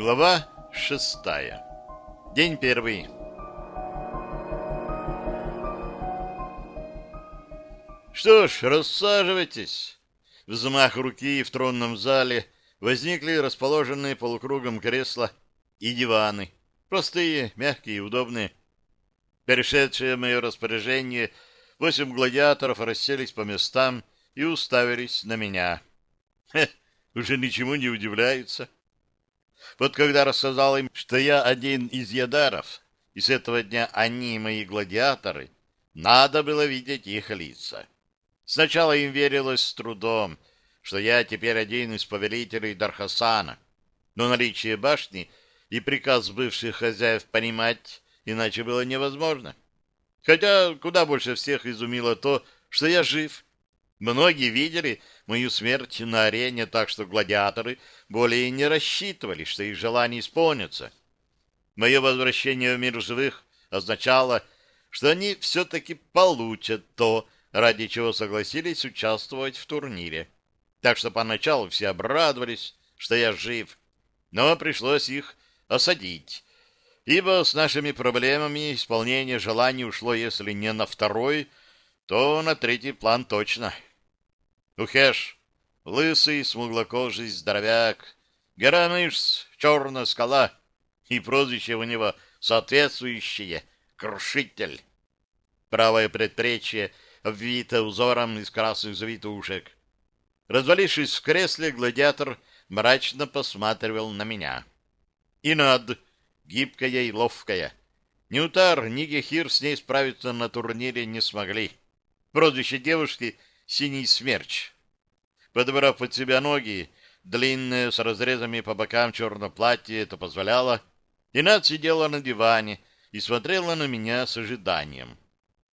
Глава шестая. День первый. Что ж, рассаживайтесь. Взмах руки в тронном зале возникли расположенные полукругом кресла и диваны. Простые, мягкие и удобные. Перешедшие в мое распоряжение, восемь гладиаторов расселись по местам и уставились на меня. Хе, уже ничему не удивляются. Вот когда рассказал им, что я один из ядаров, и с этого дня они мои гладиаторы, надо было видеть их лица. Сначала им верилось с трудом, что я теперь один из повелителей Дархасана, но наличие башни и приказ бывших хозяев понимать иначе было невозможно. Хотя куда больше всех изумило то, что я жив. Многие видели мою смерть на арене, так что гладиаторы более не рассчитывали, что их желания исполнятся. Мое возвращение в мир живых означало, что они все-таки получат то, ради чего согласились участвовать в турнире. Так что поначалу все обрадовались, что я жив, но пришлось их осадить, ибо с нашими проблемами исполнение желаний ушло, если не на второй, то на третий план точно. Ухеш, лысый, смуглокожий здоровяк, гора мышц, черная скала, и прозвище у него соответствующее — Крушитель. Правое предплечье — обвита узором из красных завитушек. Развалившись в кресле, гладиатор мрачно посматривал на меня. И над, гибкая и ловкая. Ни Утар, ни Гехир с ней справиться на турнире не смогли. Прозвище девушки — Синий Смерч. Подобрав под себя ноги, длинное, с разрезами по бокам черное платье это позволяло, Инат сидела на диване и смотрела на меня с ожиданием.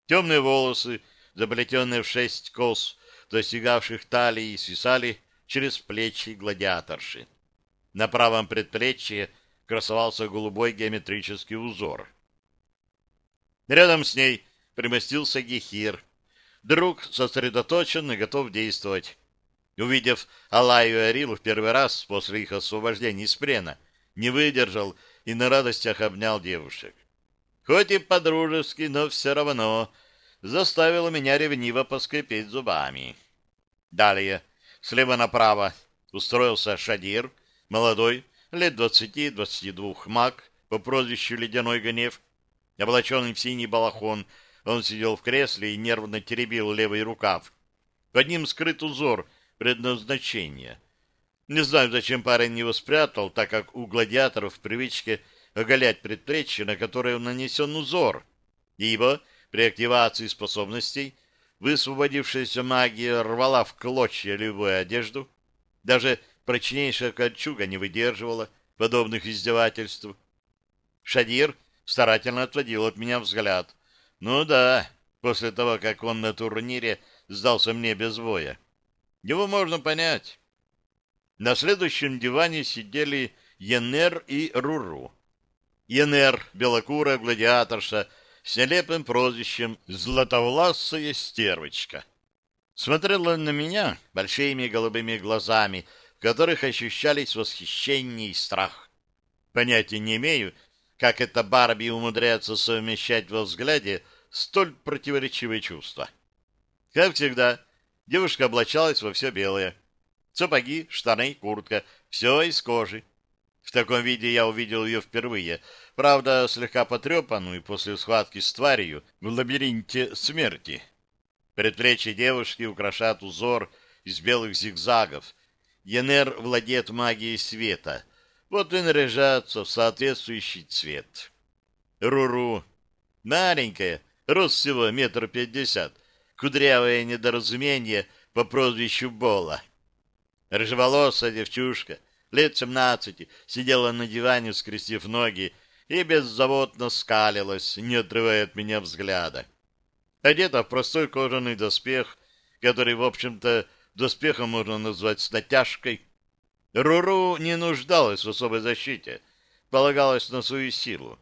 Темные волосы заплетенные в шесть кос, достигавших талии, свисали через плечи гладиаторши. На правом предплечье красовался голубой геометрический узор. Рядом с ней примостился Гехир. Друг сосредоточен и готов действовать. Увидев Алаю и Арилу в первый раз после их освобождения из плена, не выдержал и на радостях обнял девушек. Хоть и по-дружески, но все равно заставило меня ревниво поскрипеть зубами. Далее, слева направо, устроился Шадир, молодой, лет двадцати-двадцати двух маг по прозвищу Ледяной Гнев. Облаченный в синий балахон, он сидел в кресле и нервно теребил левый рукав. Под ним скрыт узор предназначения. Не знаю, зачем парень его спрятал, так как у гладиаторов в оголять предплечье, на которое нанесен узор, ибо при активации способностей высвободившаяся магия рвала в клочья любую одежду. Даже прочнейшая кольчуга не выдерживала подобных издевательств. Шадир старательно отводил от меня взгляд. Ну да, после того, как он на турнире сдался мне без боя. Его можно понять. На следующем диване сидели Янер и Руру. Янер, белокурая гладиаторша, с нелепым прозвищем «Златовласая стервочка». Смотрела на меня большими голубыми глазами, в которых ощущались восхищение и страх. Понятия не имею, как эта Барби умудряется совмещать во взгляде столь противоречивые чувства. Как всегда, девушка облачалась во все белое. Сапоги, штаны, куртка — все из кожи. В таком виде я увидел ее впервые — правда, слегка потрепанную после схватки с тварью в лабиринте смерти. Предплечье девушки украшает узор из белых зигзагов. Янер владеет магией света. Вот и наряжается в соответствующий цвет. Руру. Маленькая, рост всего метр пятьдесят. Кудрявое недоразумение по прозвищу Бола. Рыжеволосая девчушка, лет семнадцати, сидела на диване, скрестив ноги, и беззаботно скалилась, не отрывая от меня взгляда. Одета в простой кожаный доспех, который, в общем-то, доспехом можно назвать с натяжкой. Руру не нуждалась в особой защите, полагалась на свою силу.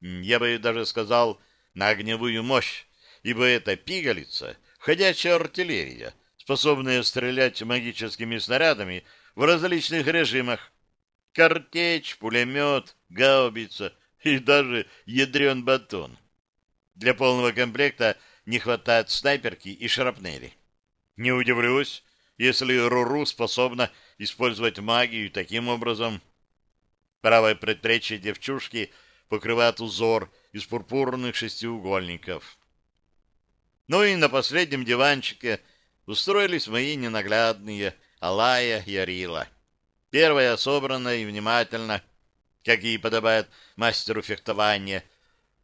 Я бы даже сказал, на огневую мощь, ибо это пигалица, ходячая артиллерия, способная стрелять магическими снарядами в различных режимах, Картечь, пулемет, гаубица и даже ядрен батон. Для полного комплекта не хватает снайперки и шрапнели. Не удивлюсь, если Руру способна использовать магию таким образом. Правое предплечье девчушки покрывает узор из пурпурных шестиугольников. Ну и на последнем диванчике устроились мои ненаглядные Алая и Арила. Первая собрана и внимательно, как и подобает мастеру фехтования.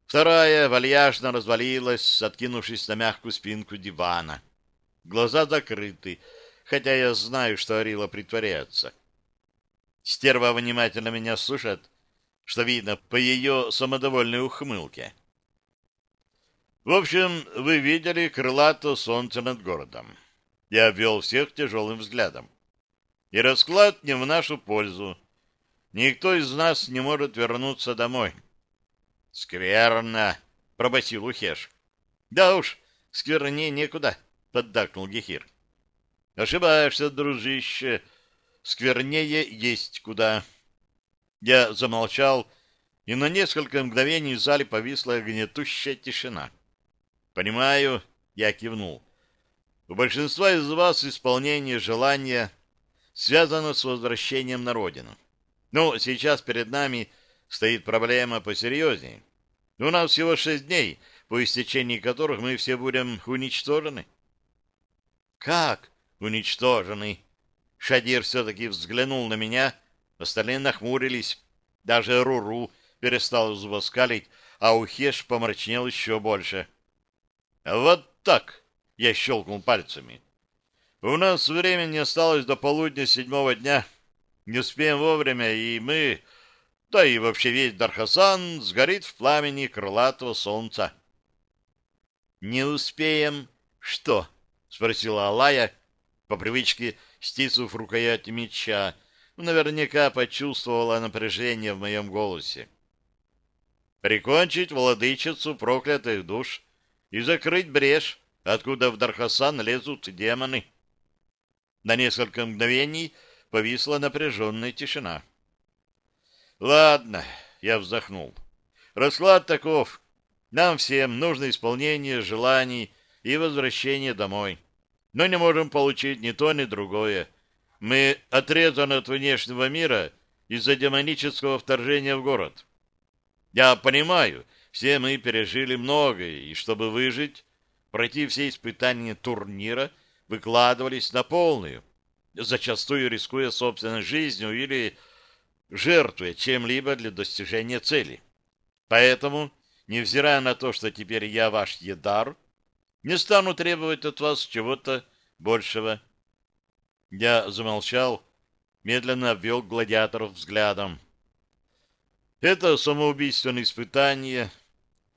Вторая вальяжно развалилась, откинувшись на мягкую спинку дивана. Глаза закрыты, хотя я знаю, что Арила притворяется. Стерва внимательно меня слушает, что видно по ее самодовольной ухмылке. В общем, вы видели крылато солнце над городом. Я обвел всех тяжелым взглядом. И расклад не в нашу пользу. Никто из нас не может вернуться домой. — Скверно, — пробасил Ухеш. — Да уж, сквернее некуда, — поддакнул Гехир. — Ошибаешься, дружище, сквернее есть куда. Я замолчал, и на несколько мгновений в зале повисла гнетущая тишина. — Понимаю, — я кивнул. — У большинства из вас исполнение желания связано с возвращением на родину. Но сейчас перед нами стоит проблема посерьезнее. У нас всего шесть дней, по истечении которых мы все будем уничтожены. Как уничтожены? Шадир все-таки взглянул на меня, остальные нахмурились. Даже Руру перестал зубоскалить, а Ухеш помрачнел еще больше. Вот так я щелкнул пальцами. У нас времени осталось до полудня седьмого дня. Не успеем вовремя, и мы, да и вообще весь Дархасан, сгорит в пламени крылатого солнца. — Не успеем что? — спросила Алая, по привычке стиснув рукоять меча. Наверняка почувствовала напряжение в моем голосе. — Прикончить владычицу проклятых душ и закрыть брешь, откуда в Дархасан лезут демоны. — на несколько мгновений повисла напряженная тишина. «Ладно», — я вздохнул. «Расклад таков. Нам всем нужно исполнение желаний и возвращение домой. Но не можем получить ни то, ни другое. Мы отрезаны от внешнего мира из-за демонического вторжения в город. Я понимаю, все мы пережили многое, и чтобы выжить, пройти все испытания турнира — выкладывались на полную, зачастую рискуя собственной жизнью или жертвуя чем-либо для достижения цели. Поэтому, невзирая на то, что теперь я ваш едар, не стану требовать от вас чего-то большего. Я замолчал, медленно обвел гладиаторов взглядом. Это самоубийственное испытание.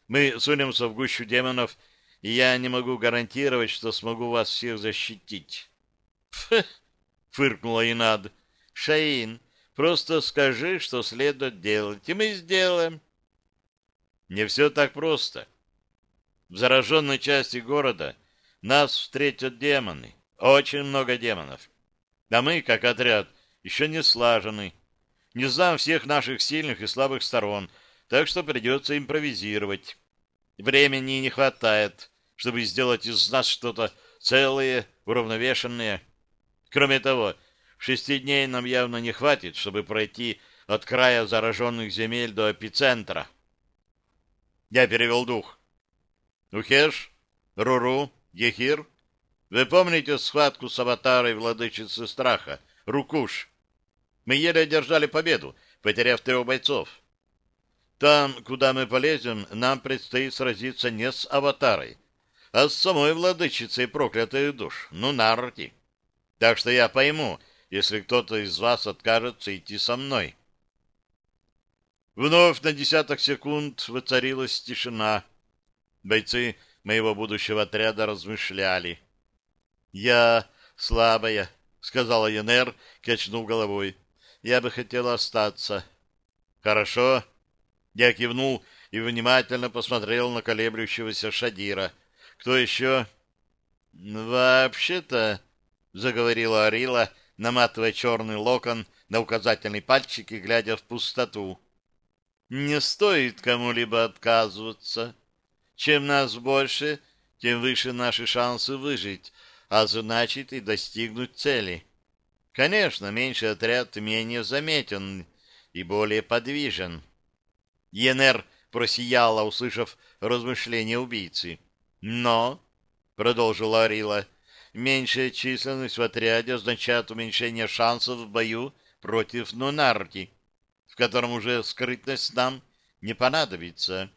Мы сунемся в гущу демонов — и я не могу гарантировать, что смогу вас всех защитить. Фух, фыркнула Инад. Шаин, просто скажи, что следует делать, и мы сделаем. Не все так просто. В зараженной части города нас встретят демоны, очень много демонов. А мы, как отряд, еще не слажены. Не знаем всех наших сильных и слабых сторон, так что придется импровизировать. Времени не хватает чтобы сделать из нас что-то целое, уравновешенное. Кроме того, шести дней нам явно не хватит, чтобы пройти от края зараженных земель до эпицентра. Я перевел дух. Ухеш, Руру, Ехир, вы помните схватку с аватарой владычицы страха, Рукуш? Мы еле одержали победу, потеряв трех бойцов. Там, куда мы полезем, нам предстоит сразиться не с аватарой, а с самой владычицей проклятых душ, ну, нарти. Так что я пойму, если кто-то из вас откажется идти со мной. Вновь на десяток секунд воцарилась тишина. Бойцы моего будущего отряда размышляли. «Я слабая», — сказала Янер, качнув головой. «Я бы хотела остаться». «Хорошо». Я кивнул и внимательно посмотрел на колеблющегося Шадира — кто еще? Вообще-то, заговорила Арила, наматывая черный локон на указательный пальчик и глядя в пустоту. Не стоит кому-либо отказываться. Чем нас больше, тем выше наши шансы выжить, а значит и достигнуть цели. Конечно, меньший отряд менее заметен и более подвижен. ЕНР просияла, услышав размышления убийцы. Но, — продолжила Арила, — меньшая численность в отряде означает уменьшение шансов в бою против Нунарки в котором уже скрытность нам не понадобится.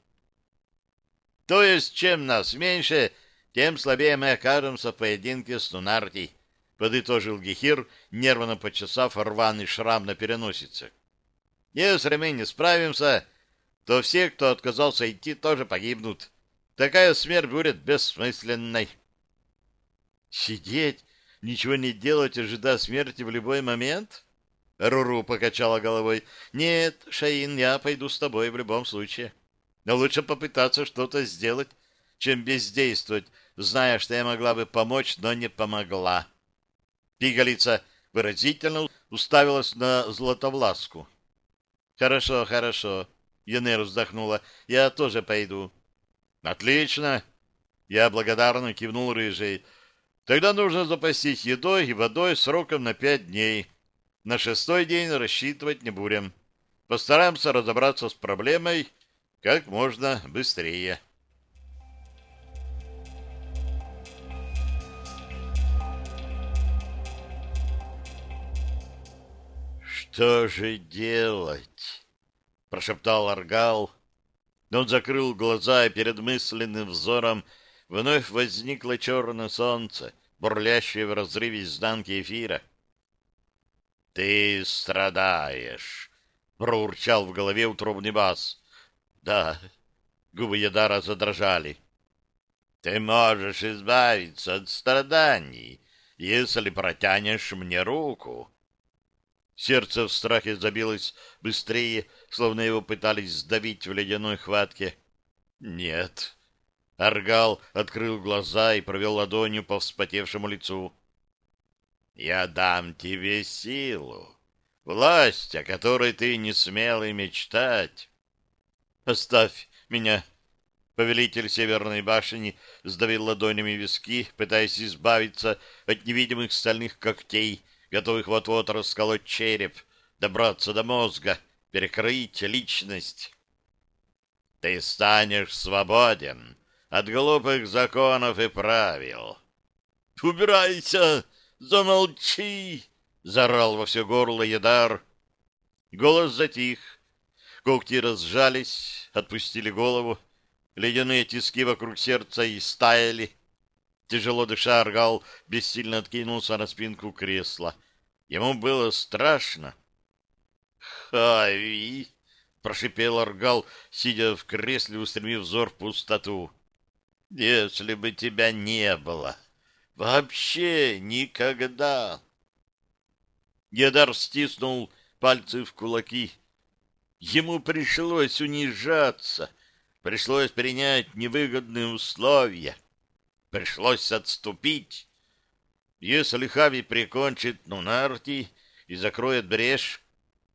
То есть, чем нас меньше, тем слабее мы окажемся в поединке с Нунарти, подытожил Гехир, нервно почесав рваный шрам на переносице. Если мы не справимся, то все, кто отказался идти, тоже погибнут. Такая смерть будет бессмысленной. Сидеть, ничего не делать, ожидая смерти в любой момент? Руру покачала головой. Нет, Шаин, я пойду с тобой в любом случае. Но лучше попытаться что-то сделать, чем бездействовать, зная, что я могла бы помочь, но не помогла. Пигалица выразительно уставилась на Златовласку. Хорошо, хорошо. Янер вздохнула. Я тоже пойду. Отлично. Я благодарно кивнул рыжей. Тогда нужно запастись едой и водой сроком на пять дней. На шестой день рассчитывать не будем. Постараемся разобраться с проблемой как можно быстрее. «Что же делать?» — прошептал Аргал. Он закрыл глаза, и перед мысленным взором вновь возникло черное солнце, бурлящее в разрыве изнанки эфира. «Ты страдаешь!» — проурчал в голове утробный бас. «Да». Губы Ядара задрожали. «Ты можешь избавиться от страданий, если протянешь мне руку». Сердце в страхе забилось быстрее, словно его пытались сдавить в ледяной хватке. «Нет». Аргал открыл глаза и провел ладонью по вспотевшему лицу. Я дам тебе силу, власть, о которой ты не смел и мечтать. Оставь меня. Повелитель Северной башни сдавил ладонями виски, пытаясь избавиться от невидимых стальных когтей, готовых вот-вот расколоть череп, добраться до мозга, перекрыть личность. Ты станешь свободен от глупых законов и правил. «Убирайся!» Замолчи! Зарал во все горло Ядар. Голос затих. Когти разжались, отпустили голову. Ледяные тиски вокруг сердца и стаяли. Тяжело дыша, Аргал бессильно откинулся на спинку кресла. Ему было страшно. «Хави!» — прошипел Аргал, сидя в кресле, устремив взор в пустоту. «Если бы тебя не было!» Вообще никогда. Едар стиснул пальцы в кулаки. Ему пришлось унижаться, пришлось принять невыгодные условия, пришлось отступить. Если Хави прикончит Нунарти и закроет брешь,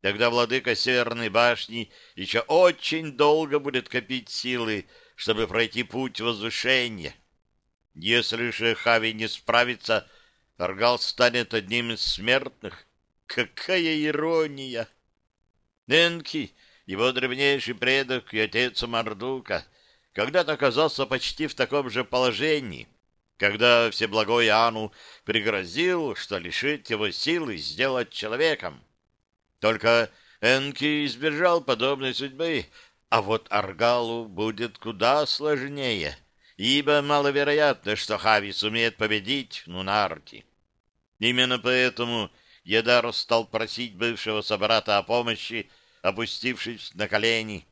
тогда владыка Северной башни еще очень долго будет копить силы, чтобы пройти путь возвышения. Если же Хави не справится, Аргал станет одним из смертных. Какая ирония! Энки, его древнейший предок и отец Мардука, когда-то оказался почти в таком же положении, когда Всеблагой Ану пригрозил, что лишит его силы сделать человеком. Только Энки избежал подобной судьбы, а вот Аргалу будет куда сложнее — ибо маловероятно, что Хави сумеет победить Нунарти. Именно поэтому Едар стал просить бывшего собрата о помощи, опустившись на колени.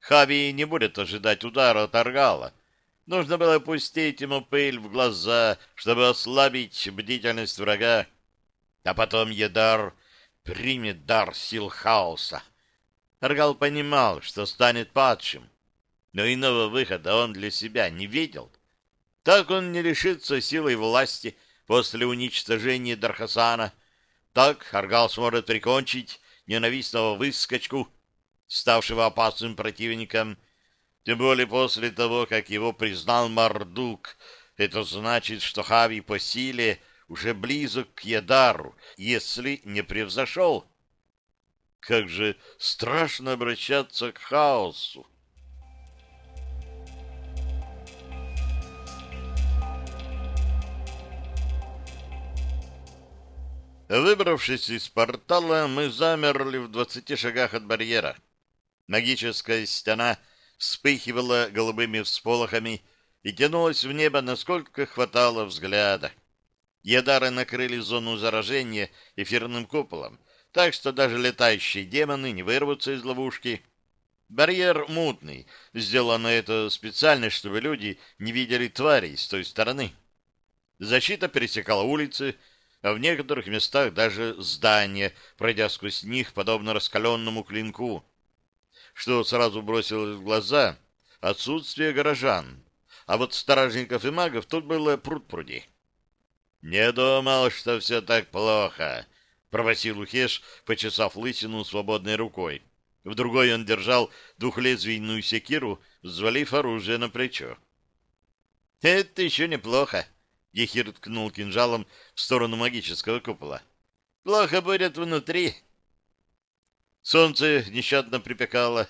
Хави не будет ожидать удара от Аргала. Нужно было пустить ему пыль в глаза, чтобы ослабить бдительность врага. А потом Едар примет дар сил хаоса. Аргал понимал, что станет падшим но иного выхода он для себя не видел. Так он не лишится силы власти после уничтожения Дархасана, Так Аргал сможет прикончить ненавистного выскочку, ставшего опасным противником, тем более после того, как его признал Мардук. Это значит, что Хави по силе уже близок к Ядару, если не превзошел. Как же страшно обращаться к хаосу! Выбравшись из портала, мы замерли в двадцати шагах от барьера. Магическая стена вспыхивала голубыми всполохами и тянулась в небо, насколько хватало взгляда. Ядары накрыли зону заражения эфирным куполом, так что даже летающие демоны не вырвутся из ловушки. Барьер мутный, сделано это специально, чтобы люди не видели тварей с той стороны. Защита пересекала улицы, а в некоторых местах даже здания, пройдя сквозь них, подобно раскаленному клинку. Что сразу бросилось в глаза — отсутствие горожан. А вот стражников и магов тут было пруд-пруди. «Не думал, что все так плохо», — пробасил Ухеш, почесав лысину свободной рукой. В другой он держал двухлезвийную секиру, взвалив оружие на плечо. «Это еще неплохо», Ехир ткнул кинжалом в сторону магического купола. «Плохо будет внутри». Солнце нещадно припекало.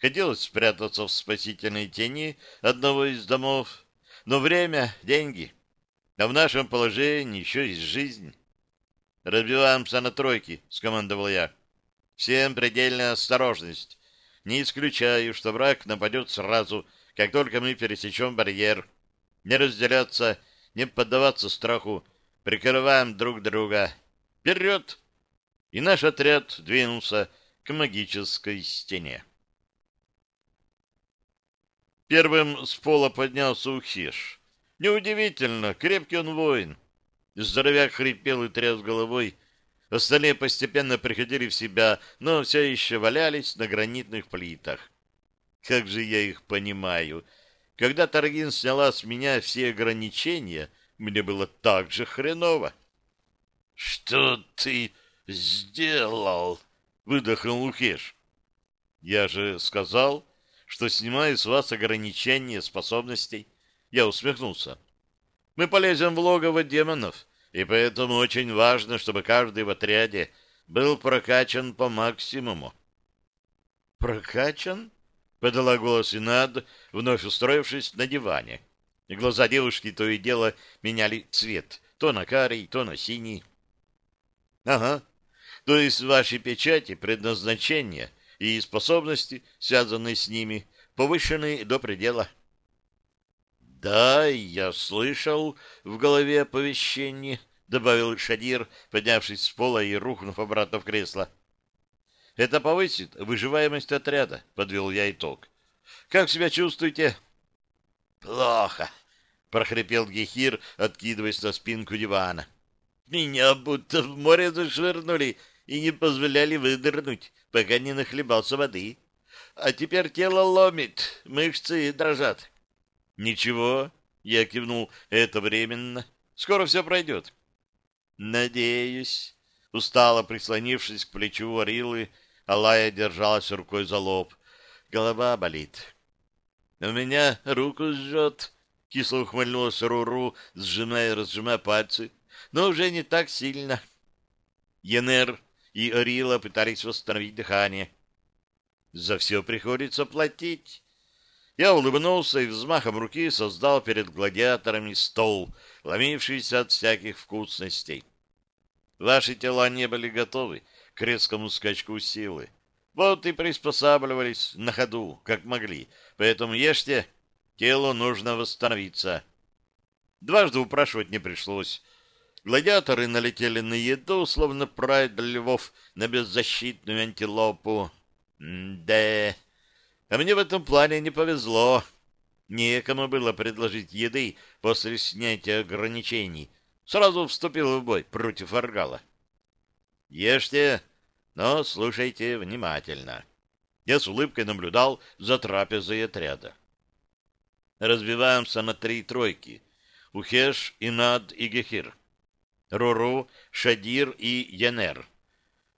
Хотелось спрятаться в спасительной тени одного из домов. Но время — деньги. А в нашем положении еще есть жизнь. «Разбиваемся на тройки», — скомандовал я. «Всем предельная осторожность. Не исключаю, что враг нападет сразу, как только мы пересечем барьер. Не разделяться — не поддаваться страху, прикрываем друг друга. Вперед! И наш отряд двинулся к магической стене. Первым с пола поднялся Ухиш. Неудивительно, крепкий он воин. Здоровяк хрипел и тряс головой. Остальные постепенно приходили в себя, но все еще валялись на гранитных плитах. Как же я их понимаю! — когда Таргин сняла с меня все ограничения, мне было так же хреново. — Что ты сделал? — выдохнул Лукеш. — Я же сказал, что снимаю с вас ограничения способностей. Я усмехнулся. — Мы полезем в логово демонов, и поэтому очень важно, чтобы каждый в отряде был прокачан по максимуму. — Прокачан? Подала голос Инад, вновь устроившись на диване. Глаза девушки то и дело меняли цвет, то на карий, то на синий. — Ага. То есть ваши печати, предназначения и способности, связанные с ними, повышены до предела. — Да, я слышал в голове оповещение, — добавил Шадир, поднявшись с пола и рухнув обратно в кресло. — это повысит выживаемость отряда, подвел я итог. Как себя чувствуете? Плохо, прохрипел Гехир, откидываясь на спинку дивана. Меня будто в море зашвырнули и не позволяли выдернуть, пока не нахлебался воды. А теперь тело ломит, мышцы дрожат. Ничего, я кивнул, это временно. Скоро все пройдет. Надеюсь, устало прислонившись к плечу Арилы, Алая держалась рукой за лоб. Голова болит. «У меня руку сжет», — кисло ухмыльнулась Руру, сжимая и разжимая пальцы. «Но уже не так сильно». Янер и Орила пытались восстановить дыхание. «За все приходится платить». Я улыбнулся и взмахом руки создал перед гладиаторами стол, ломившийся от всяких вкусностей. Ваши тела не были готовы к резкому скачку силы. Вот и приспосабливались на ходу, как могли. Поэтому ешьте, телу нужно восстановиться. Дважды упрашивать не пришлось. Гладиаторы налетели на еду, словно прайд львов на беззащитную антилопу. да, а мне в этом плане не повезло. Некому было предложить еды после снятия ограничений. Сразу вступил в бой против Аргала. Ешьте, но слушайте внимательно. Я с улыбкой наблюдал за трапезой отряда. Разбиваемся на три тройки. Ухеш, Инад и Гехир. Руру, Шадир и Янер.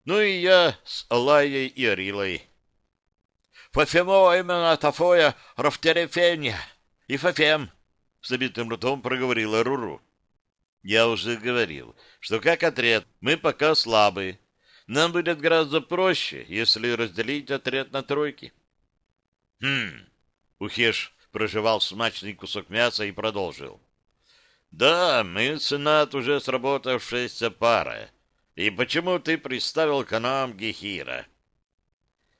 Ну и я с Алайей и Арилой. «Фафемо именно тафоя рафтерефеня и фафем», — с забитым ртом проговорила Руру. «Я уже говорил, что как отряд мы пока слабые. Нам будет гораздо проще, если разделить отряд на тройки». «Хм...» — Ухеш прожевал смачный кусок мяса и продолжил. «Да, мы с Инат уже сработавшаяся пара. И почему ты приставил к нам Гехира?»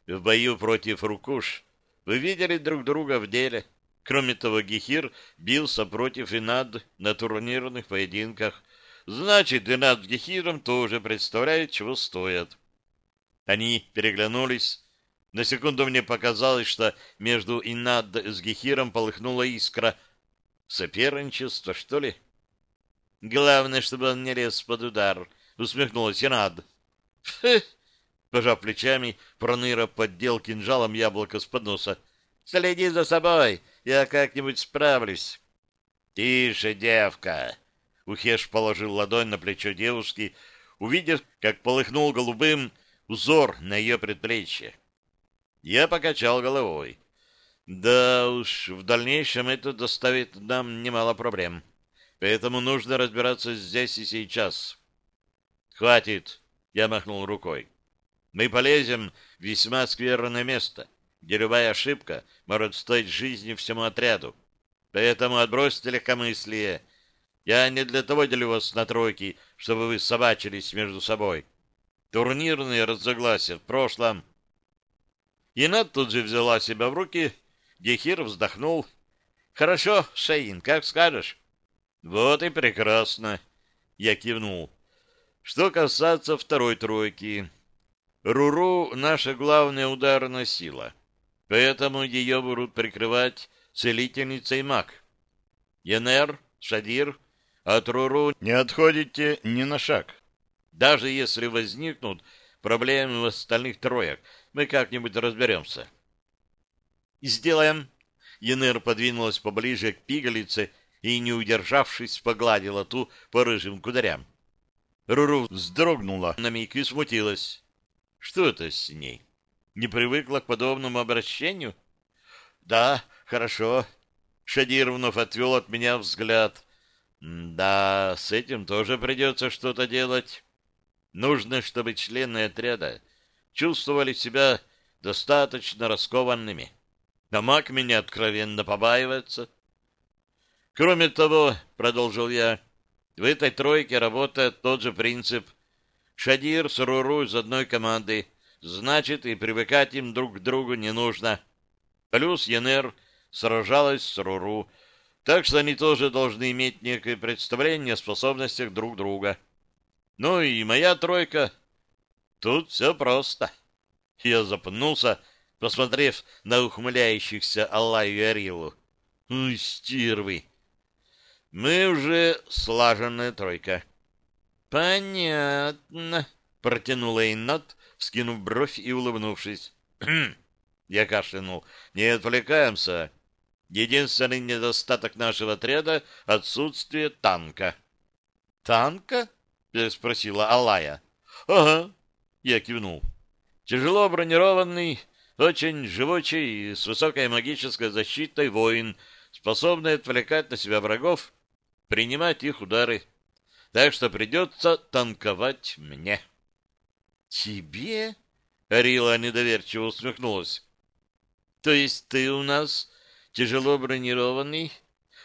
В бою против Рукуш вы видели друг друга в деле. Кроме того, Гехир бился против Инад на турнирных поединках. Значит, Инад с Гехиром тоже представляет, чего стоят. Они переглянулись. На секунду мне показалось, что между Инад с Гехиром полыхнула искра. Соперничество, что ли? Главное, чтобы он не лез под удар, усмехнулась Инад. Пожав плечами, Проныра поддел кинжалом яблоко с подноса. «Следи за собой, я как-нибудь справлюсь». «Тише, девка!» Ухеш положил ладонь на плечо девушки, увидев, как полыхнул голубым узор на ее предплечье. Я покачал головой. Да уж, в дальнейшем это доставит нам немало проблем. Поэтому нужно разбираться здесь и сейчас. Хватит, я махнул рукой. Мы полезем в весьма скверное место, где любая ошибка может стоить жизни всему отряду. Поэтому отбросьте легкомыслие. Я не для того делю вас на тройки, чтобы вы собачились между собой. Турнирные разогласия в прошлом. Инат тут же взяла себя в руки. Дехир вздохнул. «Хорошо, Шаин, как скажешь». «Вот и прекрасно», — я кивнул. «Что касается второй тройки, Руру — наша главная ударная сила, поэтому ее будут прикрывать целительница и маг. Янер, Шадир, от Руру не отходите ни на шаг. Даже если возникнут проблемы в остальных троек, мы как-нибудь разберемся. «Сделаем!» Янер подвинулась поближе к пигалице и, не удержавшись, погладила ту по рыжим кудрям. Руру вздрогнула на миг и смутилась. Что это с ней? Не привыкла к подобному обращению? Да, хорошо. Шадир вновь отвел от меня взгляд. Да, с этим тоже придется что-то делать. Нужно, чтобы члены отряда чувствовали себя достаточно раскованными. А маг меня откровенно побаивается. Кроме того, продолжил я, в этой тройке работает тот же принцип Шадир с Руру из одной команды, значит, и привыкать им друг к другу не нужно. Плюс Янер сражалась с Руру, так что они тоже должны иметь некое представление о способностях друг друга. Ну и моя тройка. Тут все просто. Я запнулся, посмотрев на ухмыляющихся Аллаю и Арилу. Ну, стервы! Мы уже слаженная тройка. «Понятно», — протянула Иннат, вскинув бровь и улыбнувшись. «Хм!» — я кашлянул. «Не отвлекаемся. Единственный недостаток нашего отряда — отсутствие танка». «Танка?» — переспросила Алая. «Ага», — я кивнул. «Тяжело бронированный, очень живучий с высокой магической защитой воин, способный отвлекать на себя врагов, принимать их удары» так что придется танковать мне. — Тебе? — Рила недоверчиво усмехнулась. — То есть ты у нас тяжело бронированный,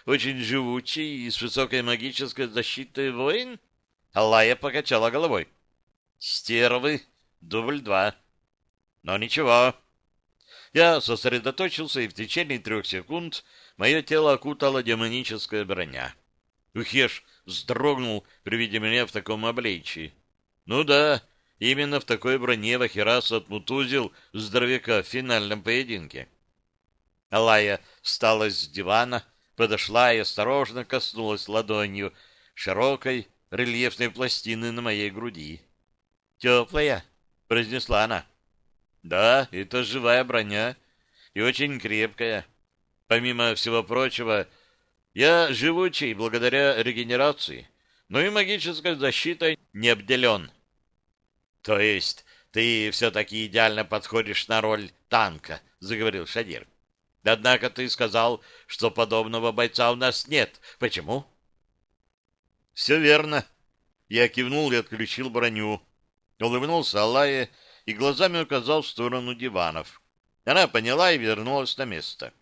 очень живучий и с высокой магической защитой воин? Аллая покачала головой. — Стервы, дубль два. Но ничего. Я сосредоточился, и в течение трех секунд мое тело окутала демоническая броня. Ухеш вздрогнул при виде меня в таком обличии. Ну да, именно в такой броне Вахирас отмутузил здоровяка в финальном поединке. Алая встала с дивана, подошла и осторожно коснулась ладонью широкой рельефной пластины на моей груди. «Теплая», — произнесла она. «Да, это живая броня и очень крепкая. Помимо всего прочего, я живучий благодаря регенерации, но и магической защитой не обделен. То есть ты все-таки идеально подходишь на роль танка, заговорил Шадир. Однако ты сказал, что подобного бойца у нас нет. Почему? Все верно. Я кивнул и отключил броню. Улыбнулся Аллае и глазами указал в сторону диванов. Она поняла и вернулась на место.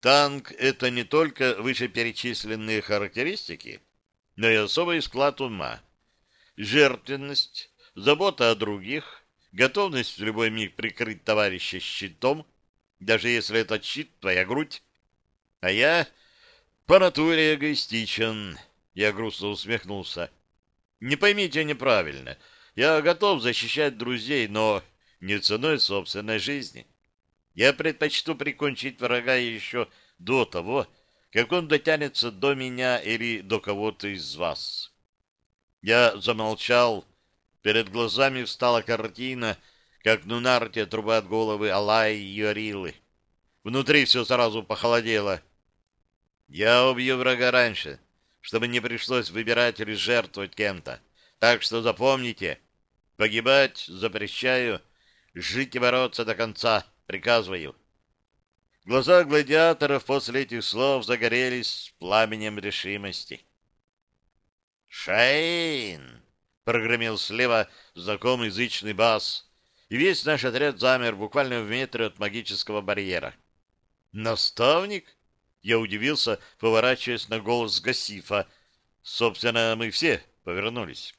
Танк — это не только вышеперечисленные характеристики, но и особый склад ума. Жертвенность, забота о других, готовность в любой миг прикрыть товарища щитом, даже если этот щит — твоя грудь. А я по натуре эгоистичен. Я грустно усмехнулся. Не поймите неправильно. Я готов защищать друзей, но не ценой собственной жизни. Я предпочту прикончить врага еще до того, как он дотянется до меня или до кого-то из вас. Я замолчал. Перед глазами встала картина, как на нарте трубат головы Алай и Йорилы. Внутри все сразу похолодело. Я убью врага раньше, чтобы не пришлось выбирать или жертвовать кем-то. Так что запомните, погибать запрещаю, жить и бороться до конца приказываю. Глаза гладиаторов после этих слов загорелись пламенем решимости. «Шейн!» — прогремел слева знакомый язычный бас, и весь наш отряд замер буквально в метре от магического барьера. «Наставник?» — я удивился, поворачиваясь на голос Гасифа. Собственно, мы все повернулись.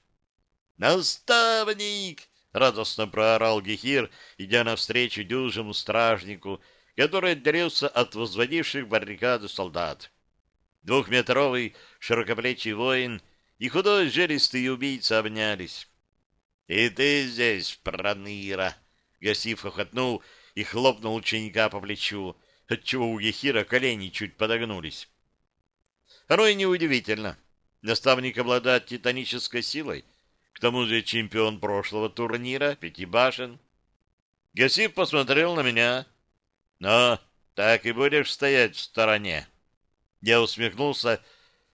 «Наставник!» — радостно проорал Гехир, идя навстречу дюжему стражнику — который отделился от возводивших баррикады солдат. Двухметровый широкоплечий воин и худой жилистый убийца обнялись. — И ты здесь, проныра! — Гасив хохотнул и хлопнул ученика по плечу, отчего у Ехира колени чуть подогнулись. Порой неудивительно. Наставник обладает титанической силой, к тому же чемпион прошлого турнира, пяти башен. Гасив посмотрел на меня — но так и будешь стоять в стороне. Я усмехнулся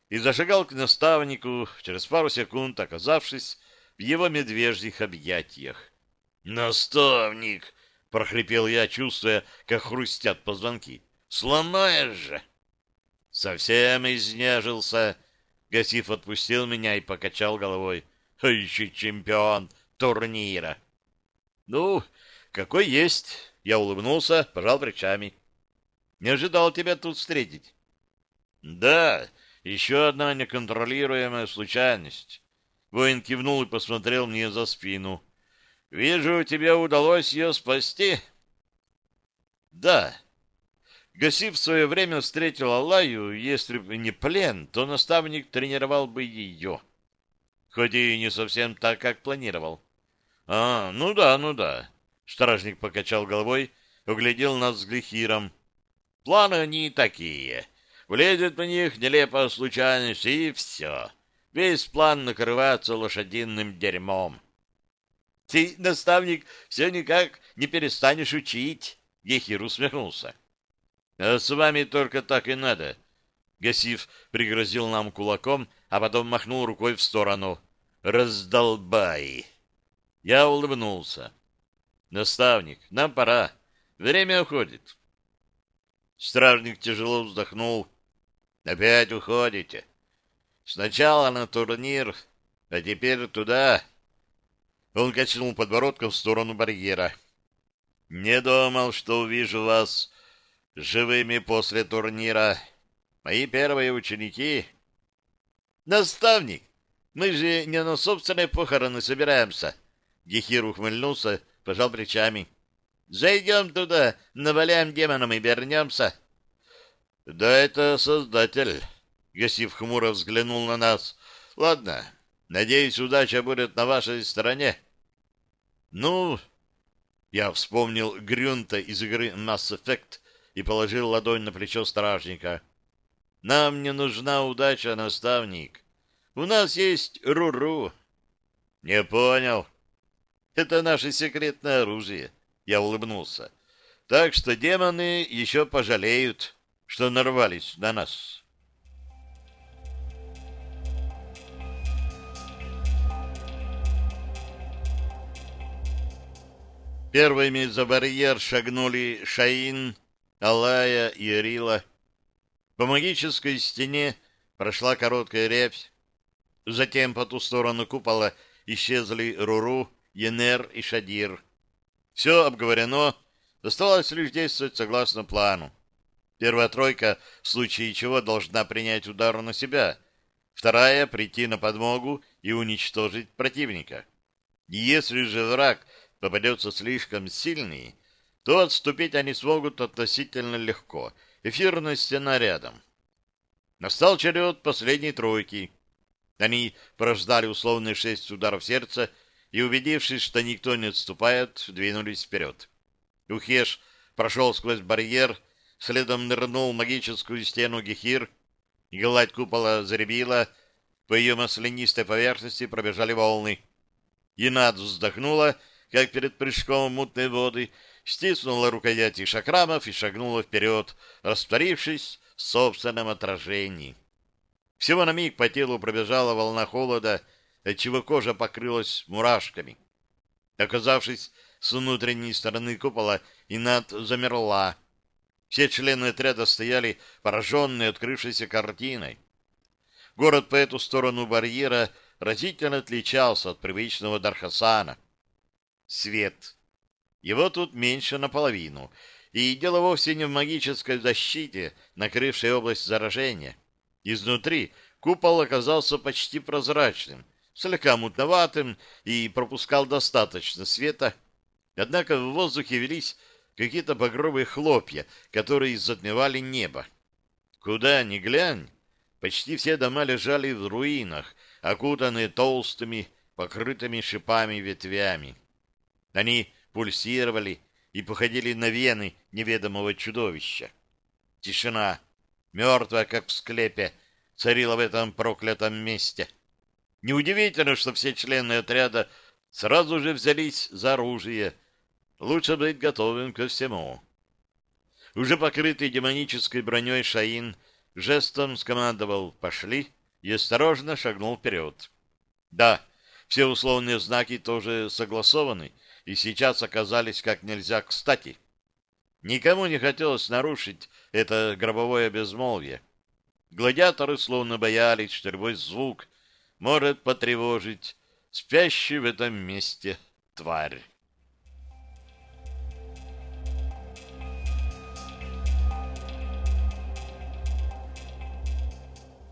и зашагал к наставнику, через пару секунд оказавшись в его медвежьих объятиях. «Наставник!» — прохрипел я, чувствуя, как хрустят позвонки. «Сломаешь же!» Совсем изнежился. Гасиф отпустил меня и покачал головой. «А еще чемпион турнира!» «Ну, какой есть!» Я улыбнулся, пожал плечами. Не ожидал тебя тут встретить. Да, еще одна неконтролируемая случайность. Воин кивнул и посмотрел мне за спину. Вижу, тебе удалось ее спасти. Да. Гасив в свое время встретил Аллаю, если бы не плен, то наставник тренировал бы ее. Хоть и не совсем так, как планировал. А, ну да, ну да. Стражник покачал головой, углядел нас с Глихиром. Планы они такие. Влезет в них нелепая случайность, и все. Весь план накрывается лошадиным дерьмом. — Ты, наставник, все никак не перестанешь учить, — Гехир усмехнулся. — А с вами только так и надо. Гасив пригрозил нам кулаком, а потом махнул рукой в сторону. «Раздолбай!» Я улыбнулся. Наставник, нам пора. Время уходит. Стражник тяжело вздохнул. Опять уходите. Сначала на турнир, а теперь туда. Он качнул подбородком в сторону барьера. Не думал, что увижу вас живыми после турнира. Мои первые ученики. Наставник, мы же не на собственные похороны собираемся. Гехир ухмыльнулся пожал плечами. «Зайдем туда, наваляем демонам и вернемся». «Да это Создатель», — Гасив хмуро взглянул на нас. «Ладно, надеюсь, удача будет на вашей стороне». «Ну...» Я вспомнил Грюнта из игры Mass Effect и положил ладонь на плечо стражника. «Нам не нужна удача, наставник. У нас есть Руру». -ру. «Не понял», это наше секретное оружие. Я улыбнулся. Так что демоны еще пожалеют, что нарвались на нас. Первыми за барьер шагнули Шаин, Алая и Рила. По магической стене прошла короткая рябь. Затем по ту сторону купола исчезли Руру, Енер и Шадир. Все обговорено, осталось лишь действовать согласно плану. Первая тройка, в случае чего, должна принять удар на себя. Вторая — прийти на подмогу и уничтожить противника. Если же враг попадется слишком сильный, то отступить они смогут относительно легко. Эфирная стена рядом. Настал черед последней тройки. Они прождали условные шесть ударов сердца и, убедившись, что никто не отступает, двинулись вперед. Ухеш прошел сквозь барьер, следом нырнул в магическую стену Гехир, и гладь купола заребила, по ее маслянистой поверхности пробежали волны. Янад вздохнула, как перед прыжком в мутные воды, стиснула рукояти шакрамов и шагнула вперед, растворившись в собственном отражении. Всего на миг по телу пробежала волна холода, отчего кожа покрылась мурашками. Оказавшись с внутренней стороны купола, Инат замерла. Все члены отряда стояли пораженные открывшейся картиной. Город по эту сторону барьера разительно отличался от привычного Дархасана. Свет. Его тут меньше наполовину, и дело вовсе не в магической защите, накрывшей область заражения. Изнутри купол оказался почти прозрачным, слегка мутноватым и пропускал достаточно света, однако в воздухе велись какие-то багровые хлопья, которые затмевали небо. Куда ни глянь, почти все дома лежали в руинах, окутанные толстыми, покрытыми шипами ветвями. Они пульсировали и походили на вены неведомого чудовища. Тишина, мертвая, как в склепе, царила в этом проклятом месте. Неудивительно, что все члены отряда сразу же взялись за оружие. Лучше быть готовым ко всему. Уже покрытый демонической броней Шаин жестом скомандовал «пошли» и осторожно шагнул вперед. Да, все условные знаки тоже согласованы и сейчас оказались как нельзя кстати. Никому не хотелось нарушить это гробовое безмолвие. Гладиаторы словно боялись, что любой звук может потревожить спящий в этом месте тварь.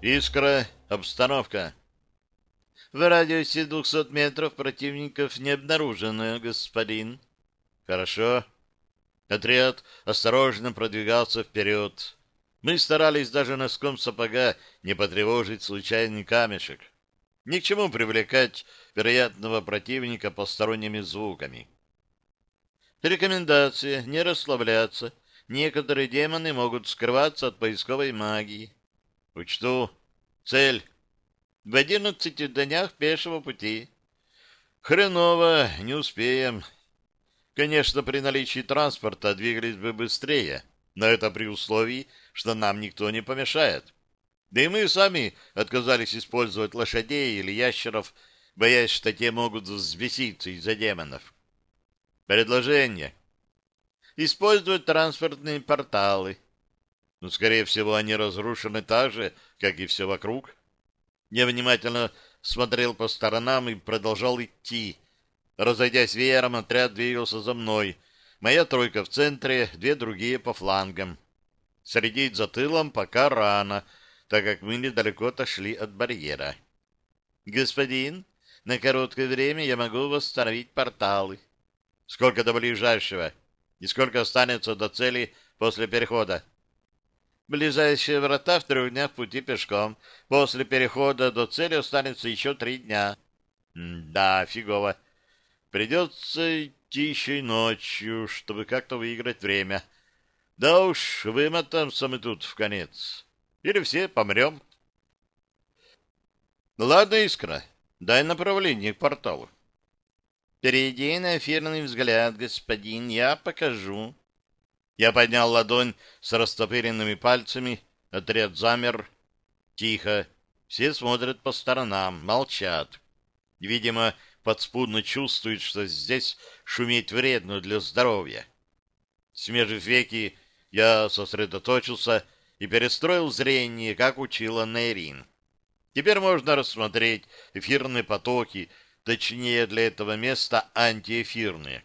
Искра, обстановка. В радиусе двухсот метров противников не обнаружено, господин. Хорошо. Отряд осторожно продвигался вперед. Мы старались даже носком сапога не потревожить случайный камешек. Ни к чему привлекать вероятного противника посторонними звуками. Рекомендация не расслабляться. Некоторые демоны могут скрываться от поисковой магии. Учту. Цель. В одиннадцати днях пешего пути. Хреново, не успеем. Конечно, при наличии транспорта двигались бы быстрее, но это при условии, что нам никто не помешает. Да и мы сами отказались использовать лошадей или ящеров, боясь, что те могут взбеситься из-за демонов. Предложение. Использовать транспортные порталы. Но, скорее всего, они разрушены так же, как и все вокруг. Я внимательно смотрел по сторонам и продолжал идти. Разойдясь веером, отряд двигался за мной. Моя тройка в центре, две другие по флангам. Следить за тылом пока рано, так как мы недалеко отошли от барьера. «Господин, на короткое время я могу восстановить порталы». «Сколько до ближайшего? И сколько останется до цели после перехода?» Ближайшие врата в трех днях пути пешком. После перехода до цели останется еще три дня. да, фигово. Придется идти еще и ночью, чтобы как-то выиграть время. Да уж, вымотаемся мы тут в конец. Или все помрем. Ладно, Искра, дай направление к порталу. Перейди на эфирный взгляд, господин, я покажу. Я поднял ладонь с растопыренными пальцами, отряд замер. Тихо. Все смотрят по сторонам, молчат. Видимо, подспудно чувствует, что здесь шуметь вредно для здоровья. Смежив веки, я сосредоточился и перестроил зрение, как учила Нейрин. Теперь можно рассмотреть эфирные потоки, точнее для этого места антиэфирные.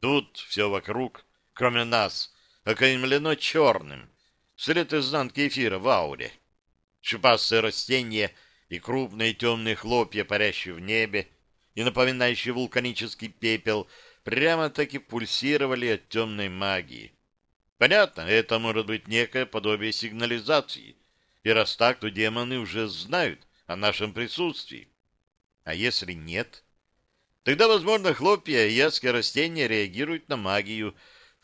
Тут все вокруг, кроме нас, окаймлено черным, след изнанки эфира в ауре. Шипастые растения и крупные темные хлопья, парящие в небе и напоминающие вулканический пепел, прямо-таки пульсировали от темной магии. Понятно, это может быть некое подобие сигнализации, и раз так, то демоны уже знают о нашем присутствии. А если нет? Тогда, возможно, хлопья и ядские растения реагируют на магию.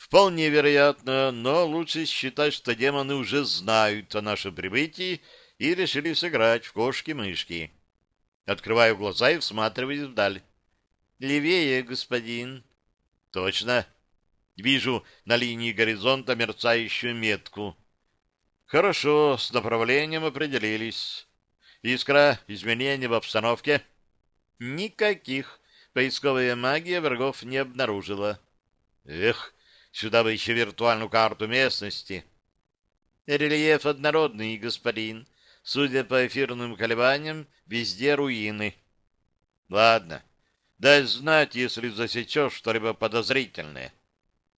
Вполне вероятно, но лучше считать, что демоны уже знают о нашем прибытии и решили сыграть в кошки-мышки. Открываю глаза и всматриваюсь вдаль. «Левее, господин». «Точно». Вижу на линии горизонта мерцающую метку. «Хорошо, с направлением определились. Искра, изменения в обстановке?» «Никаких. Поисковая магия врагов не обнаружила». «Эх, сюда бы еще виртуальную карту местности». «Рельеф однородный, господин. Судя по эфирным колебаниям, везде руины. Ладно, дай знать, если засечешь что-либо подозрительное.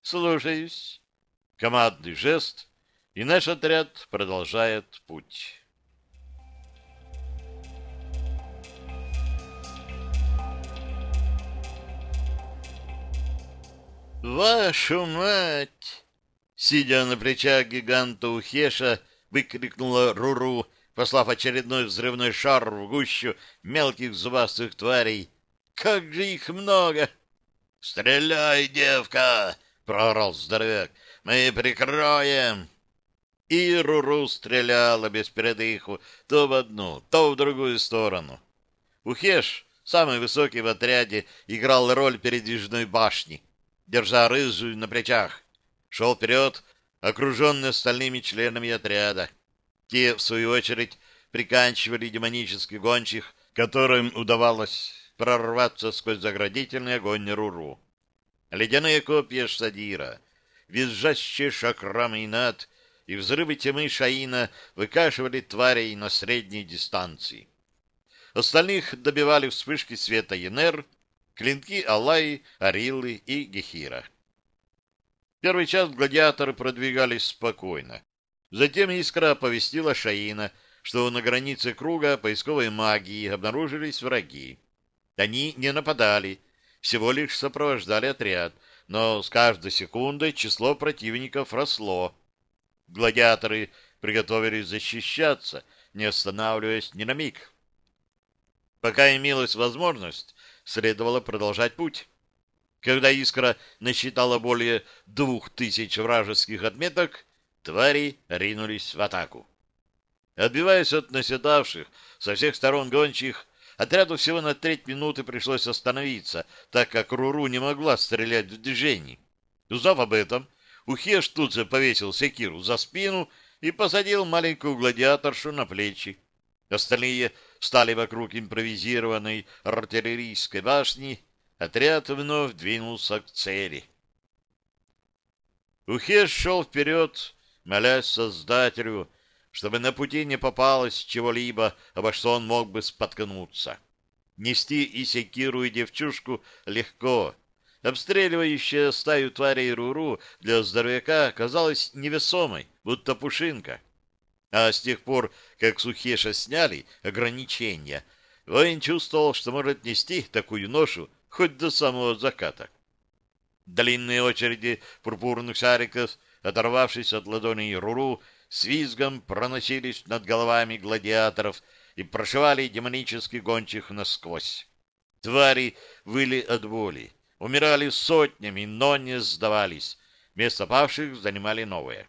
Слушаюсь. Командный жест, и наш отряд продолжает путь. «Вашу мать!» Сидя на плечах гиганта Ухеша, выкрикнула Руру, послав очередной взрывной шар в гущу мелких зубастых тварей. «Как же их много!» «Стреляй, девка!» — проорал здоровяк. «Мы прикроем!» И Руру стреляла без передыху то в одну, то в другую сторону. Ухеш, самый высокий в отряде, играл роль передвижной башни, держа рыжую на плечах. Шел вперед, окруженный остальными членами отряда. Те, в свою очередь, приканчивали демонических гончих, которым удавалось прорваться сквозь заградительный огонь Руру. Ледяные копья Шадира, визжащие шакрамы над и взрывы тьмы Шаина выкашивали тварей на средней дистанции. Остальных добивали вспышки света Енер, клинки Аллаи, Арилы и Гехира. Первый час гладиаторы продвигались спокойно. Затем Искра оповестила Шаина, что на границе круга поисковой магии обнаружились враги. Они не нападали, всего лишь сопровождали отряд, но с каждой секундой число противников росло. Гладиаторы приготовились защищаться, не останавливаясь ни на миг. Пока имелась возможность, следовало продолжать путь. Когда Искра насчитала более двух тысяч вражеских отметок, Твари ринулись в атаку. Отбиваясь от наседавших со всех сторон гончих, отряду всего на треть минуты пришлось остановиться, так как Руру не могла стрелять в движении. Узнав об этом, Ухеш тут же повесил секиру за спину и посадил маленькую гладиаторшу на плечи. Остальные стали вокруг импровизированной артиллерийской башни. Отряд вновь двинулся к цели. Ухеш шел вперед, молясь Создателю, чтобы на пути не попалось чего-либо, обо что он мог бы споткнуться. Нести и секиру, и девчушку легко. Обстреливающая стаю тварей Руру для здоровяка казалась невесомой, будто пушинка. А с тех пор, как Сухеша сняли ограничения, воин чувствовал, что может нести такую ношу хоть до самого заката. Длинные очереди пурпурных шариков оторвавшись от ладоней Руру, с визгом проносились над головами гладиаторов и прошивали демонических гончих насквозь. Твари выли от боли, умирали сотнями, но не сдавались. Место павших занимали новые.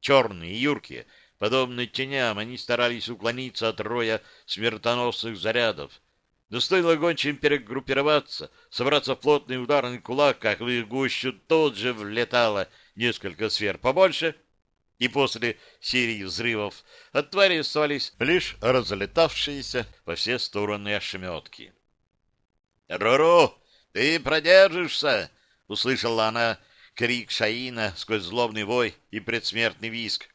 Черные, юркие, подобные теням, они старались уклониться от роя смертоносных зарядов. Но стоило гончим перегруппироваться, собраться в плотный ударный кулак, как в их гущу тут же влетало — несколько сфер побольше, и после серии взрывов от твари оставались лишь разлетавшиеся во все стороны ошметки. «Руру, ты продержишься!» — услышала она крик Шаина сквозь злобный вой и предсмертный виск.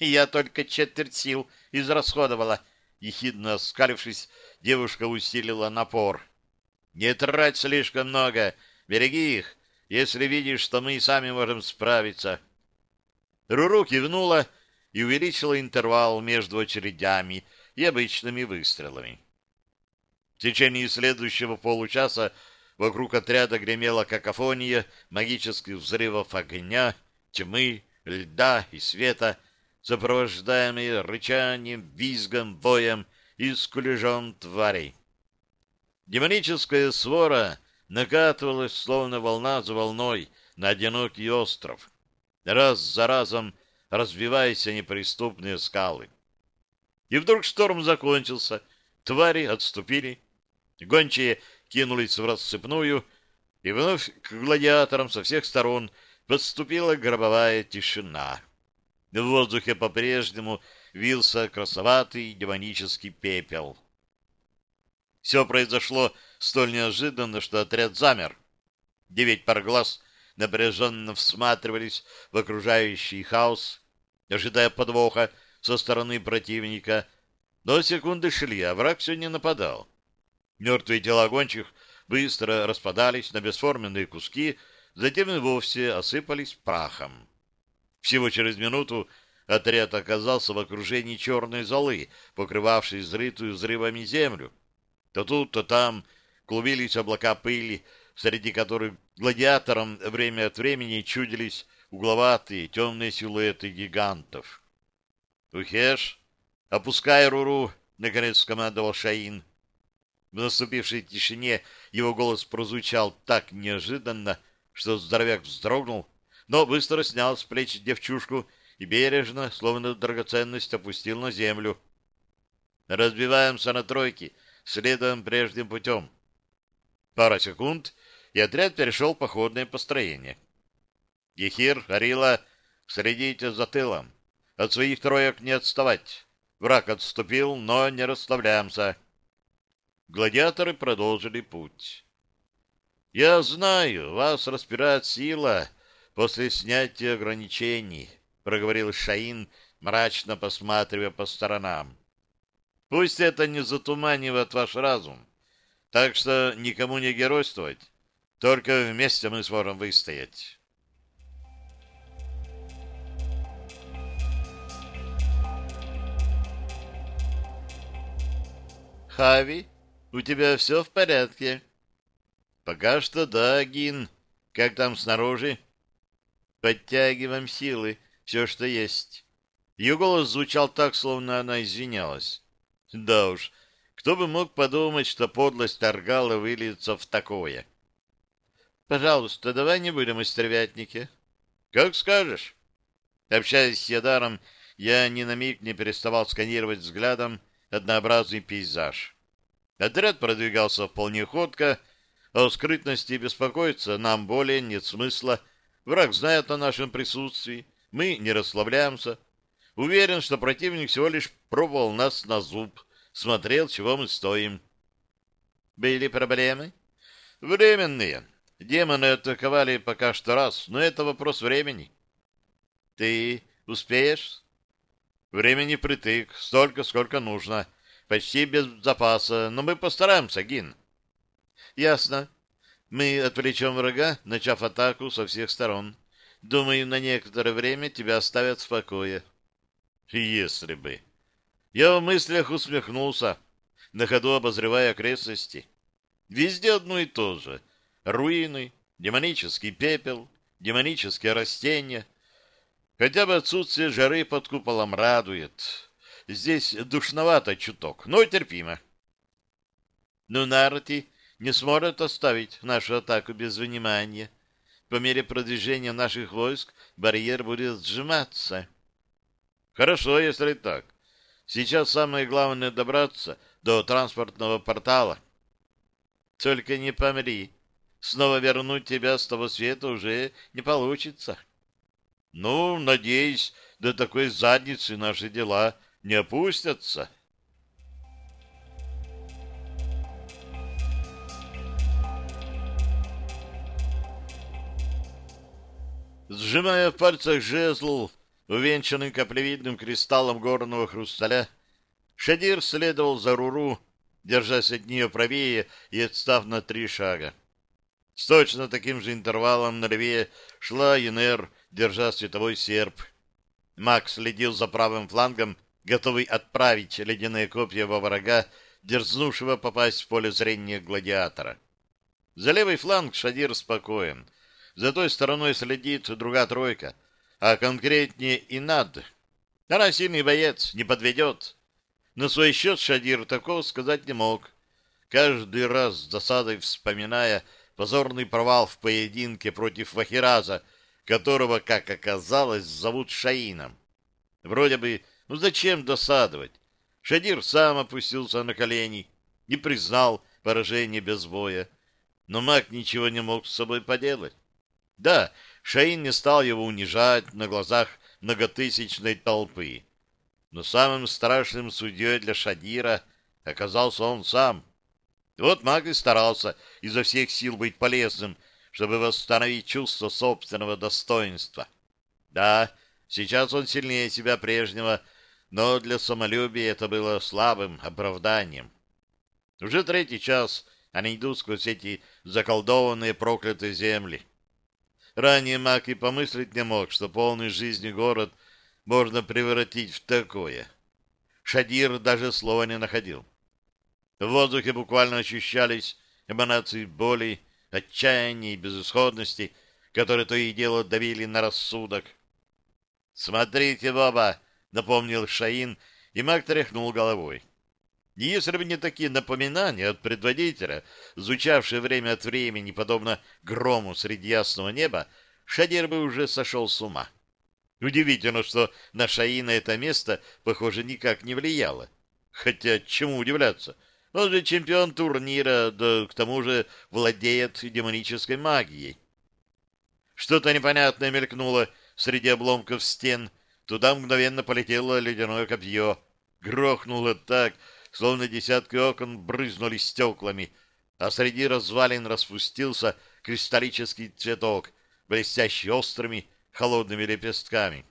«Я только четверть сил израсходовала», — ехидно скалившись, девушка усилила напор. «Не трать слишком много, береги их, если видишь, что мы сами можем справиться». Руру кивнула и увеличила интервал между очередями и обычными выстрелами. В течение следующего получаса вокруг отряда гремела какофония магических взрывов огня, тьмы, льда и света, сопровождаемые рычанием, визгом, боем и скулежом тварей. Демоническая свора накатывалась, словно волна за волной, на одинокий остров, раз за разом разбиваясь неприступные скалы. И вдруг шторм закончился, твари отступили, Гончие кинулись в рассыпную, и вновь к гладиаторам со всех сторон подступила гробовая тишина. В воздухе по-прежнему вился красоватый демонический пепел. Все произошло столь неожиданно, что отряд замер. Девять пар глаз напряженно всматривались в окружающий хаос, ожидая подвоха со стороны противника, но секунды шли, а враг все не нападал. Мертвые тела гончих быстро распадались на бесформенные куски, затем и вовсе осыпались прахом. Всего через минуту отряд оказался в окружении черной золы, покрывавшей изрытую взрывами землю. То тут, то там клубились облака пыли, среди которых гладиаторам время от времени чудились угловатые темные силуэты гигантов. «Ухеш, опускай Руру!» — наконец командовал Шаин. В наступившей тишине его голос прозвучал так неожиданно, что здоровяк вздрогнул, но быстро снял с плеч девчушку и бережно, словно драгоценность, опустил на землю. «Разбиваемся на тройки, следуем прежним путем». Пара секунд, и отряд перешел походное построение. «Ехир, Арила, следите за тылом. От своих троек не отставать. Враг отступил, но не расслабляемся». Гладиаторы продолжили путь. «Я знаю, вас распирает сила после снятия ограничений», — проговорил Шаин, мрачно посматривая по сторонам. «Пусть это не затуманивает ваш разум, так что никому не геройствовать, только вместе мы сможем выстоять». «Хави?» У тебя все в порядке? Пока что да, Гин. Как там снаружи? Подтягиваем силы, все, что есть. Ее голос звучал так, словно она извинялась. Да уж, кто бы мог подумать, что подлость Аргала выльется в такое. Пожалуйста, давай не будем о Как скажешь. Общаясь с Ядаром, я ни на миг не переставал сканировать взглядом однообразный пейзаж. Отряд продвигался вполне ходко, а о скрытности беспокоиться нам более нет смысла. Враг знает о нашем присутствии, мы не расслабляемся. Уверен, что противник всего лишь пробовал нас на зуб, смотрел, чего мы стоим. Были проблемы? Временные. Демоны атаковали пока что раз, но это вопрос времени. Ты успеешь? Времени притык, столько, сколько нужно. — Почти без запаса, но мы постараемся, Гин. Ясно. Мы отвлечем врага, начав атаку со всех сторон. Думаю, на некоторое время тебя оставят в покое. Если бы. Я в мыслях усмехнулся, на ходу обозревая окрестности. Везде одно и то же. Руины, демонический пепел, демонические растения. Хотя бы отсутствие жары под куполом радует. Здесь душновато чуток, но терпимо. Но Нарти не сможет оставить нашу атаку без внимания. По мере продвижения наших войск барьер будет сжиматься. Хорошо, если так. Сейчас самое главное добраться до транспортного портала. Только не помри. Снова вернуть тебя с того света уже не получится. Ну, надеюсь, до такой задницы наши дела не опустятся. Сжимая в пальцах жезл, увенчанный каплевидным кристаллом горного хрусталя, Шадир следовал за Руру, держась от нее правее и отстав на три шага. С точно таким же интервалом на левее шла Юнер, держа световой серп. Макс следил за правым флангом, готовый отправить ледяные копья во врага, дерзнувшего попасть в поле зрения гладиатора. За левый фланг Шадир спокоен. За той стороной следит другая тройка, а конкретнее и над. Она сильный боец, не подведет. На свой счет Шадир такого сказать не мог. Каждый раз с досадой вспоминая позорный провал в поединке против Вахираза, которого, как оказалось, зовут Шаином. Вроде бы, ну зачем досадовать? Шадир сам опустился на колени и признал поражение без боя. Но маг ничего не мог с собой поделать. Да, Шаин не стал его унижать на глазах многотысячной толпы. Но самым страшным судьей для Шадира оказался он сам. Вот маг и старался изо всех сил быть полезным, чтобы восстановить чувство собственного достоинства. Да, сейчас он сильнее себя прежнего, но для самолюбия это было слабым оправданием. Уже третий час они идут сквозь эти заколдованные проклятые земли. Ранее маг и помыслить не мог, что полный жизни город можно превратить в такое. Шадир даже слова не находил. В воздухе буквально ощущались эманации боли, отчаяния и безысходности, которые то и дело давили на рассудок. «Смотрите, Боба!» — напомнил Шаин, и маг тряхнул головой. И если бы не такие напоминания от предводителя, звучавшие время от времени, подобно грому среди ясного неба, Шадир бы уже сошел с ума. Удивительно, что на Шаина это место, похоже, никак не влияло. Хотя, чему удивляться? Он же чемпион турнира, да к тому же владеет демонической магией. Что-то непонятное мелькнуло среди обломков стен, Туда мгновенно полетело ледяное копье. Грохнуло так, словно десятки окон брызнули стеклами, а среди развалин распустился кристаллический цветок, блестящий острыми, холодными лепестками.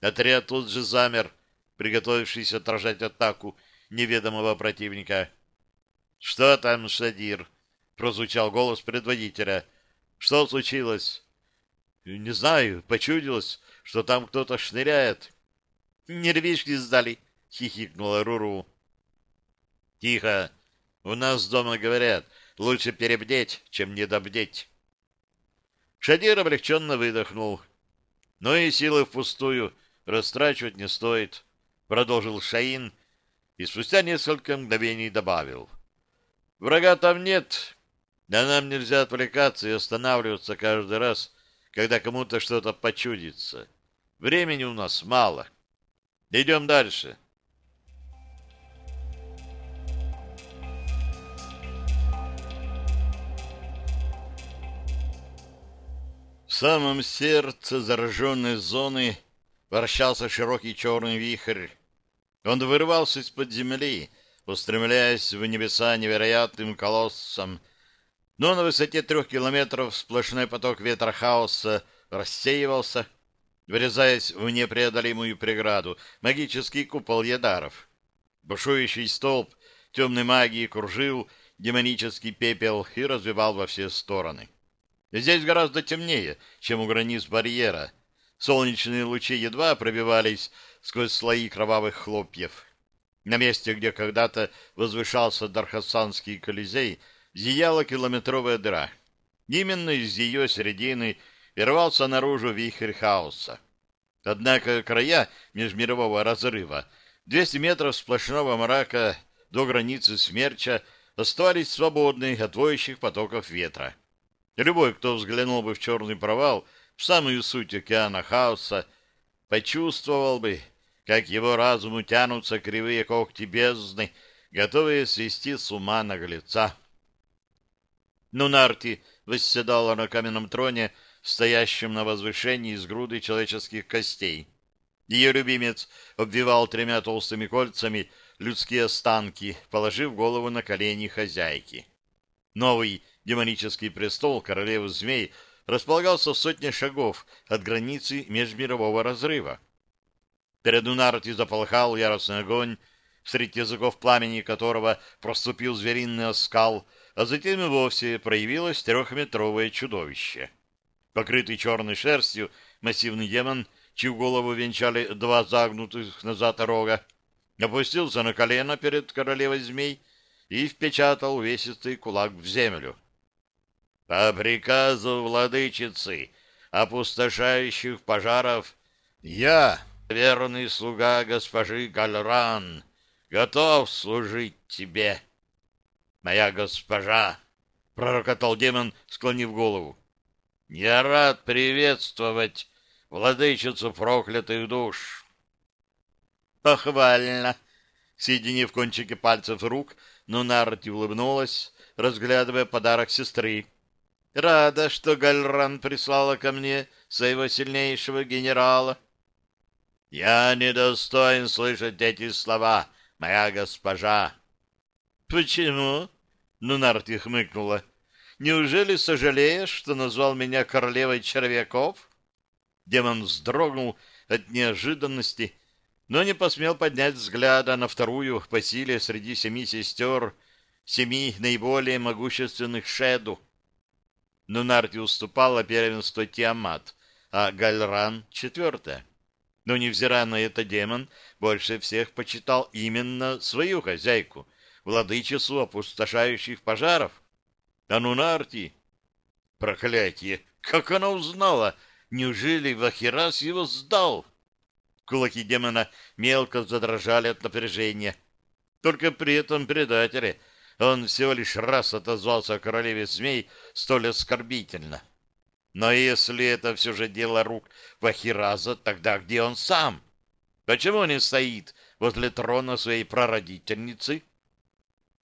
Отряд тут же замер, приготовившись отражать атаку неведомого противника. — Что там, Шадир? — прозвучал голос предводителя. — Что случилось? — Не знаю, почудилось что там кто-то шныряет. — Нервишки сдали, — хихикнула Руру. — Тихо. У нас дома говорят, лучше перебдеть, чем недобдеть. Шадир облегченно выдохнул. Но и силы впустую растрачивать не стоит, — продолжил Шаин и спустя несколько мгновений добавил. — Врага там нет, да нам нельзя отвлекаться и останавливаться каждый раз, когда кому-то что-то почудится. Времени у нас мало. Идем дальше. В самом сердце зараженной зоны вращался широкий черный вихрь. Он вырывался из-под земли, устремляясь в небеса невероятным колоссом, но на высоте трех километров сплошной поток ветра хаоса рассеивался, врезаясь в непреодолимую преграду, магический купол ядаров. Бушующий столб темной магии кружил демонический пепел и развивал во все стороны. Здесь гораздо темнее, чем у границ барьера. Солнечные лучи едва пробивались сквозь слои кровавых хлопьев. На месте, где когда-то возвышался Дархасанский колизей, зияла километровая дыра. Именно из ее середины и рвался наружу вихрь хаоса. Однако края межмирового разрыва, 200 метров сплошного мрака до границы смерча, оставались свободны от воющих потоков ветра. Любой, кто взглянул бы в черный провал, в самую суть океана хаоса, почувствовал бы, как его разуму тянутся кривые когти бездны, готовые свести с ума наглеца. Нунарти восседала на каменном троне, стоящем на возвышении из груды человеческих костей. Ее любимец обвивал тремя толстыми кольцами людские останки, положив голову на колени хозяйки. Новый демонический престол королевы змей располагался в сотне шагов от границы межмирового разрыва. Перед Унарти заполыхал яростный огонь, среди языков пламени которого проступил звериный оскал, а затем и вовсе проявилось трехметровое чудовище. Покрытый черной шерстью массивный демон, чью голову венчали два загнутых назад рога, опустился на колено перед королевой змей и впечатал увесистый кулак в землю. По приказу владычицы опустошающих пожаров я, верный слуга госпожи Гальран, готов служить тебе. Моя госпожа, — пророкотал демон, склонив голову, — я рад приветствовать владычицу проклятых душ. Похвально! Соединив кончики пальцев рук, Нунарти улыбнулась, разглядывая подарок сестры. Рада, что Гальран прислала ко мне своего сильнейшего генерала. Я недостоин слышать эти слова, моя госпожа. Почему? Нунарти хмыкнула. Неужели сожалеешь, что назвал меня королевой червяков? Демон вздрогнул от неожиданности, но не посмел поднять взгляда на вторую по силе среди семи сестер, семи наиболее могущественных шеду. Но Нарти уступала первенство Тиамат, а Гальран — четвертое. Но, невзирая на это, демон больше всех почитал именно свою хозяйку, владычицу опустошающих пожаров. А ну, Нарти! Проклятие! Как она узнала? Неужели Вахирас его сдал? Кулаки демона мелко задрожали от напряжения. Только при этом предателе — он всего лишь раз отозвался о королеве змей столь оскорбительно. Но если это все же дело рук Вахираза, тогда где он сам? Почему не стоит возле трона своей прародительницы?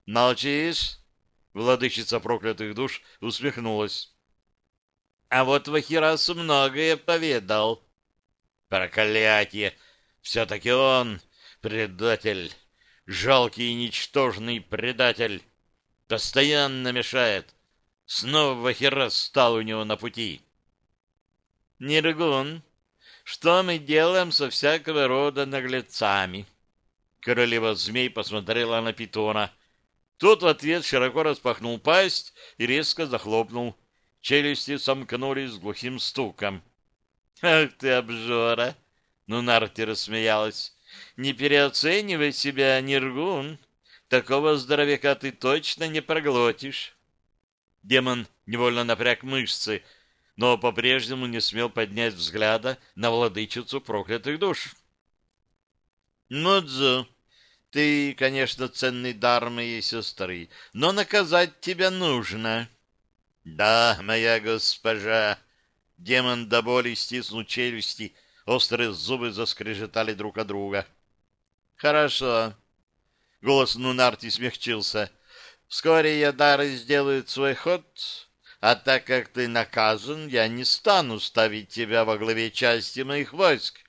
Молчишь? Владычица проклятых душ усмехнулась. А вот Вахирас многое поведал. Проклятие! Все-таки он предатель жалкий и ничтожный предатель, постоянно мешает. Снова Вахирас стал у него на пути. Ниргун, что мы делаем со всякого рода наглецами? Королева змей посмотрела на питона. Тот в ответ широко распахнул пасть и резко захлопнул. Челюсти сомкнулись с глухим стуком. «Ах ты, обжора!» Ну, Нарти рассмеялась. Не переоценивай себя, Ниргун. Такого здоровяка ты точно не проглотишь. Демон невольно напряг мышцы, но по-прежнему не смел поднять взгляда на владычицу проклятых душ. Нудзу, ты, конечно, ценный дар моей сестры, но наказать тебя нужно. Да, моя госпожа. Демон до боли стиснул челюсти, Острые зубы заскрежетали друг от друга. «Хорошо». Голос Нунарти смягчился. «Вскоре Ядары сделают свой ход, а так как ты наказан, я не стану ставить тебя во главе части моих войск.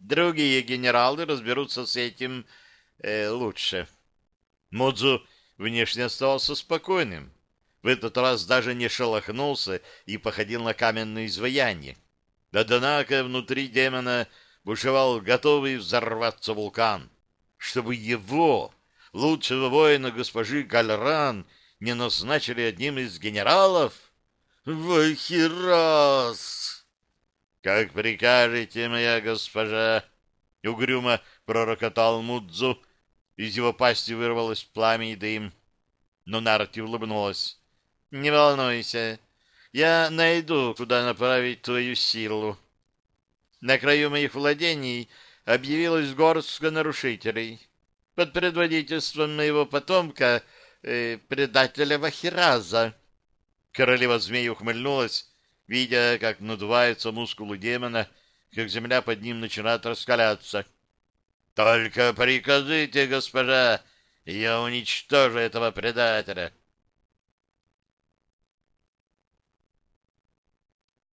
Другие генералы разберутся с этим э, лучше». Модзу внешне оставался спокойным. В этот раз даже не шелохнулся и походил на каменное изваяние. Однако внутри демона бушевал готовый взорваться вулкан. Чтобы его, лучшего воина госпожи Гальран, не назначили одним из генералов? Вахирас! Как прикажете, моя госпожа, угрюмо пророкотал Мудзу. Из его пасти вырвалось пламя и дым. Но Нарти улыбнулась. Не волнуйся, я найду, куда направить твою силу. На краю моих владений объявилась горстка нарушителей. Под предводительством моего потомка, э, предателя Вахираза. Королева змей ухмыльнулась, видя, как надуваются мускулы демона, как земля под ним начинает раскаляться. — Только прикажите, госпожа, я уничтожу этого предателя. —